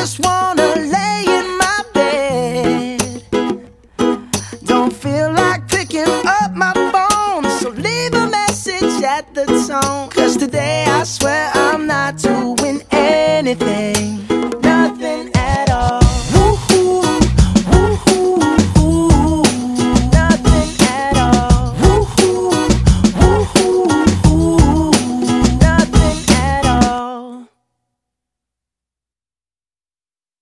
just wanna lay in my bed. Don't feel like picking up my phone, so leave a message at the tone.